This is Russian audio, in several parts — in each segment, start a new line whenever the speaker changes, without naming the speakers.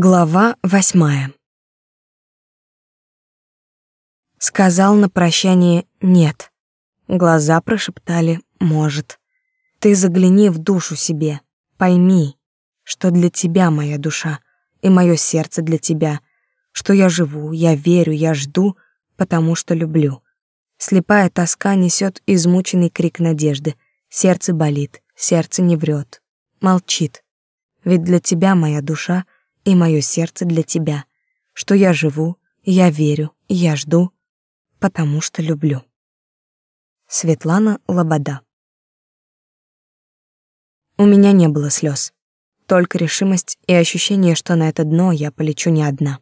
Глава восьмая. Сказал на прощание «нет». Глаза прошептали «может». Ты загляни в душу себе, пойми, что для тебя моя душа и мое сердце для тебя, что я живу, я верю, я жду, потому что люблю. Слепая тоска несет измученный крик надежды. Сердце болит, сердце не врет, молчит. Ведь для тебя моя душа — и мое сердце для тебя, что я живу, я верю, я жду, потому что люблю. Светлана Лобода У меня не было слез, только решимость и ощущение, что на это дно я полечу не одна.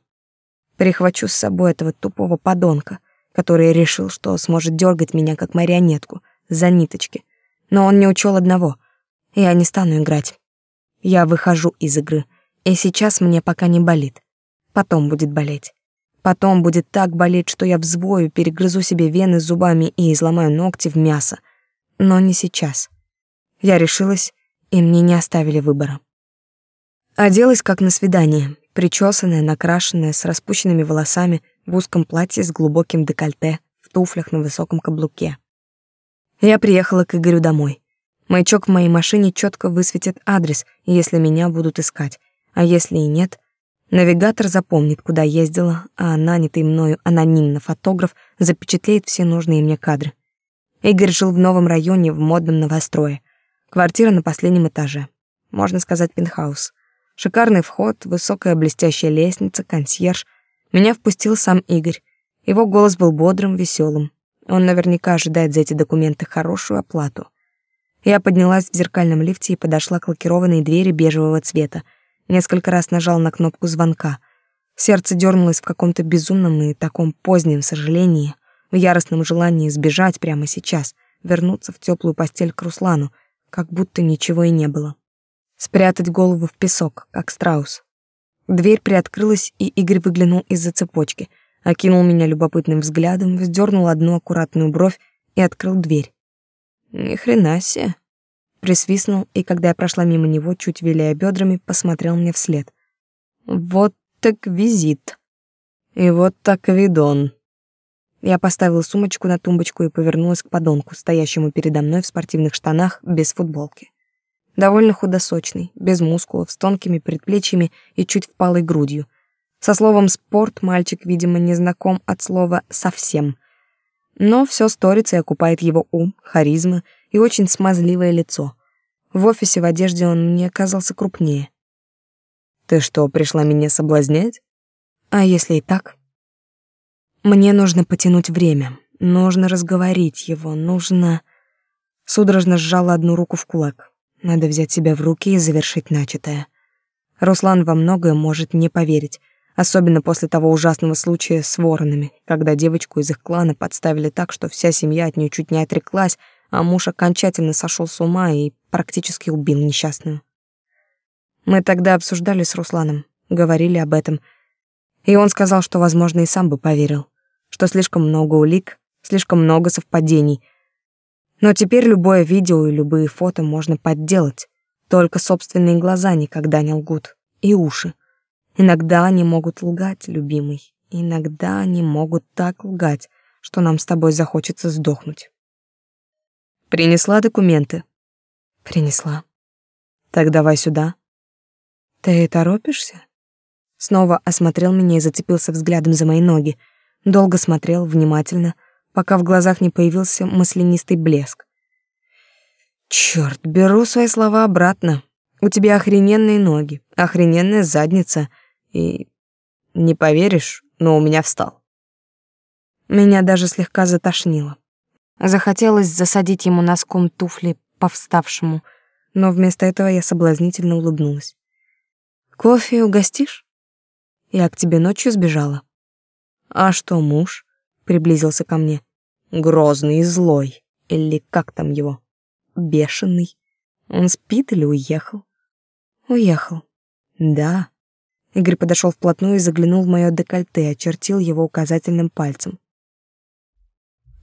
Прихвачу с собой этого тупого подонка, который решил, что сможет дергать меня как марионетку за ниточки. Но он не учел одного. Я не стану играть. Я выхожу из игры — и сейчас мне пока не болит. Потом будет болеть. Потом будет так болеть, что я взвою, перегрызу себе вены зубами и изломаю ногти в мясо. Но не сейчас. Я решилась, и мне не оставили выбора. Оделась как на свидание, причесанная, накрашенная, с распущенными волосами, в узком платье с глубоким декольте, в туфлях на высоком каблуке. Я приехала к Игорю домой. Маячок в моей машине четко высветит адрес, если меня будут искать. А если и нет, навигатор запомнит, куда ездила, а нанятый мною анонимно фотограф запечатлеет все нужные мне кадры. Игорь жил в новом районе в модном новострое. Квартира на последнем этаже. Можно сказать, пентхаус. Шикарный вход, высокая блестящая лестница, консьерж. Меня впустил сам Игорь. Его голос был бодрым, веселым. Он наверняка ожидает за эти документы хорошую оплату. Я поднялась в зеркальном лифте и подошла к лакированной двери бежевого цвета, Несколько раз нажал на кнопку звонка. Сердце дернулось в каком-то безумном и таком позднем сожалении, в яростном желании сбежать прямо сейчас, вернуться в теплую постель к Руслану, как будто ничего и не было. Спрятать голову в песок, как страус. Дверь приоткрылась, и Игорь выглянул из-за цепочки, окинул меня любопытным взглядом, вздернул одну аккуратную бровь и открыл дверь. Ни хрена себе присвистнул, и когда я прошла мимо него, чуть виляя бедрами, посмотрел мне вслед. Вот так визит. И вот так видон. Я поставила сумочку на тумбочку и повернулась к подонку, стоящему передо мной в спортивных штанах без футболки. Довольно худосочный, без мускулов, с тонкими предплечьями и чуть впалой грудью. Со словом «спорт» мальчик, видимо, не знаком от слова «совсем». Но все сторится и окупает его ум, харизма и очень смазливое лицо. В офисе в одежде он мне казался крупнее. Ты что, пришла меня соблазнять? А если и так? Мне нужно потянуть время, нужно разговорить его, нужно... Судорожно сжала одну руку в кулак. Надо взять себя в руки и завершить начатое. Руслан во многое может не поверить, особенно после того ужасного случая с воронами, когда девочку из их клана подставили так, что вся семья от нее чуть не отреклась, а муж окончательно сошел с ума и практически убил несчастную. Мы тогда обсуждали с Русланом, говорили об этом, и он сказал, что, возможно, и сам бы поверил, что слишком много улик, слишком много совпадений. Но теперь любое видео и любые фото можно подделать, только собственные глаза никогда не лгут, и уши. Иногда они могут лгать, любимый, иногда они могут так лгать, что нам с тобой захочется сдохнуть. Принесла документы. Принесла. Так давай сюда. Ты торопишься? Снова осмотрел меня и зацепился взглядом за мои ноги. Долго смотрел, внимательно, пока в глазах не появился маслянистый блеск. Черт, беру свои слова обратно. У тебя охрененные ноги, охрененная задница и... Не поверишь, но у меня встал. Меня даже слегка затошнило. Захотелось засадить ему носком туфли по вставшему, но вместо этого я соблазнительно улыбнулась. «Кофе угостишь? Я к тебе ночью сбежала». «А что муж?» — приблизился ко мне. «Грозный и злой. Или как там его? Бешеный. Он спит или уехал?» «Уехал». «Да». Игорь подошел вплотную и заглянул в мое декольте, очертил его указательным пальцем.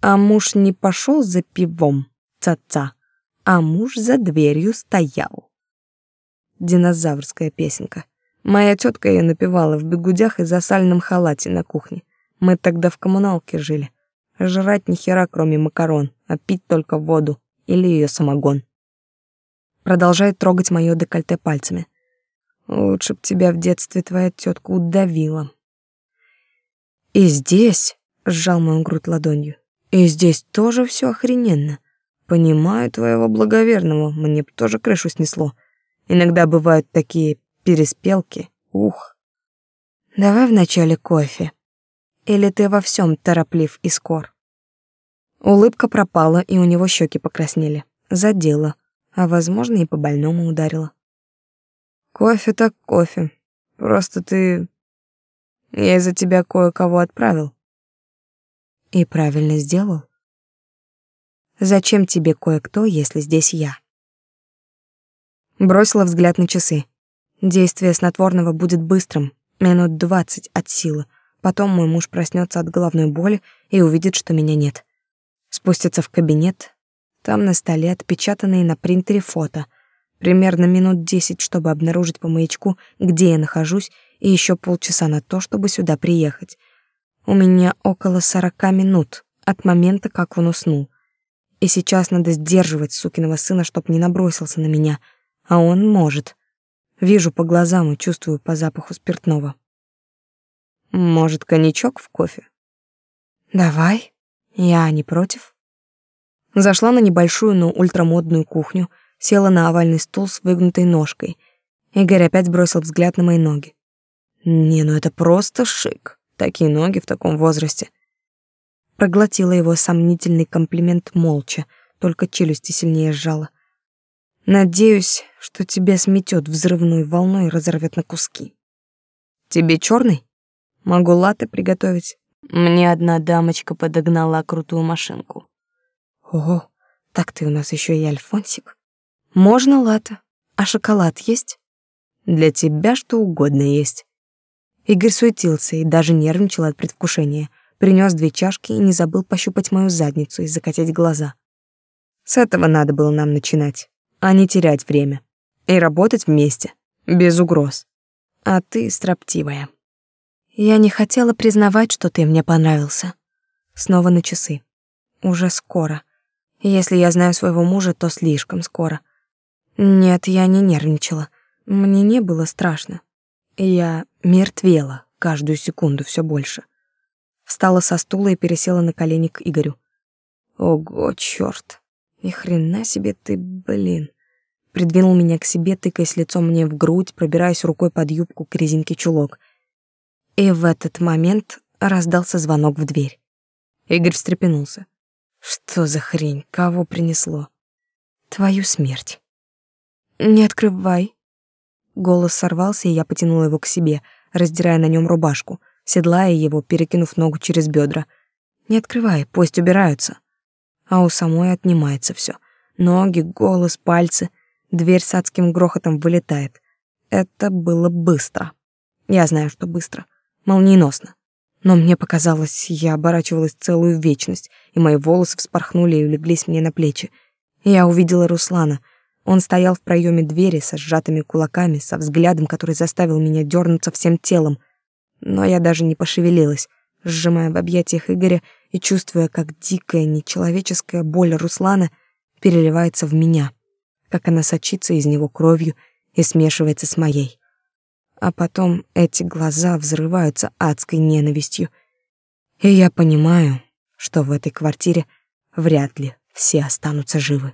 А муж не пошел за пивом, ца-ца, а муж за дверью стоял. Динозаврская песенка. Моя тетка ее напевала в бегудях и засальном халате на кухне. Мы тогда в коммуналке жили. Жрать ни хера, кроме макарон, а пить только воду или ее самогон. Продолжает трогать моё декольте пальцами. Лучше б тебя в детстве твоя тетка удавила. И здесь, сжал мою грудь ладонью, и здесь тоже все охрененно. Понимаю твоего благоверного, мне б тоже крышу снесло. Иногда бывают такие переспелки. Ух. Давай вначале кофе. Или ты во всем тороплив и скор? Улыбка пропала, и у него щеки покраснели. Задела, а, возможно, и по-больному ударила. Кофе так кофе. Просто ты... Я из-за тебя кое-кого отправил. И правильно сделал. Зачем тебе кое-кто, если здесь я? Бросила взгляд на часы. Действие снотворного будет быстрым, минут двадцать от силы. Потом мой муж проснется от головной боли и увидит, что меня нет. Спустится в кабинет. Там на столе отпечатанные на принтере фото. Примерно минут десять, чтобы обнаружить по маячку, где я нахожусь, и еще полчаса на то, чтобы сюда приехать. У меня около сорока минут от момента, как он уснул. И сейчас надо сдерживать сукиного сына, чтоб не набросился на меня. А он может. Вижу по глазам и чувствую по запаху спиртного. Может, коньячок в кофе? Давай. Я не против. Зашла на небольшую, но ультрамодную кухню, села на овальный стул с выгнутой ножкой. Игорь опять бросил взгляд на мои ноги. Не, ну это просто шик. Такие ноги в таком возрасте. Проглотила его сомнительный комплимент молча, только челюсти сильнее сжала. Надеюсь, что тебя сметет взрывной волной и разорвет на куски. Тебе черный? Могу латте приготовить. Мне одна дамочка подогнала крутую машинку. Ого, так ты у нас еще и альфонсик. Можно латте. А шоколад есть? Для тебя что угодно есть. Игорь суетился и даже нервничал от предвкушения. Принес две чашки и не забыл пощупать мою задницу и закатить глаза. С этого надо было нам начинать а не терять время. И работать вместе, без угроз. А ты строптивая. Я не хотела признавать, что ты мне понравился. Снова на часы. Уже скоро. Если я знаю своего мужа, то слишком скоро. Нет, я не нервничала. Мне не было страшно. Я мертвела каждую секунду все больше. Встала со стула и пересела на колени к Игорю. Ого, чёрт. Ни хрена себе ты, блин придвинул меня к себе, тыкаясь лицом мне в грудь, пробираясь рукой под юбку к резинке чулок. И в этот момент раздался звонок в дверь. Игорь встрепенулся. Что за хрень? Кого принесло? Твою смерть. Не открывай. Голос сорвался, и я потянула его к себе, раздирая на нем рубашку, седлая его, перекинув ногу через бедра. Не открывай, пусть убираются. А у самой отнимается все: Ноги, голос, пальцы — Дверь с адским грохотом вылетает. Это было быстро. Я знаю, что быстро. Молниеносно. Но мне показалось, я оборачивалась целую вечность, и мои волосы вспорхнули и улеглись мне на плечи. Я увидела Руслана. Он стоял в проеме двери со сжатыми кулаками, со взглядом, который заставил меня дернуться всем телом. Но я даже не пошевелилась, сжимая в объятиях Игоря и чувствуя, как дикая, нечеловеческая боль Руслана переливается в меня как она сочится из него кровью и смешивается с моей. А потом эти глаза взрываются адской ненавистью. И я понимаю, что в этой квартире вряд ли все останутся живы.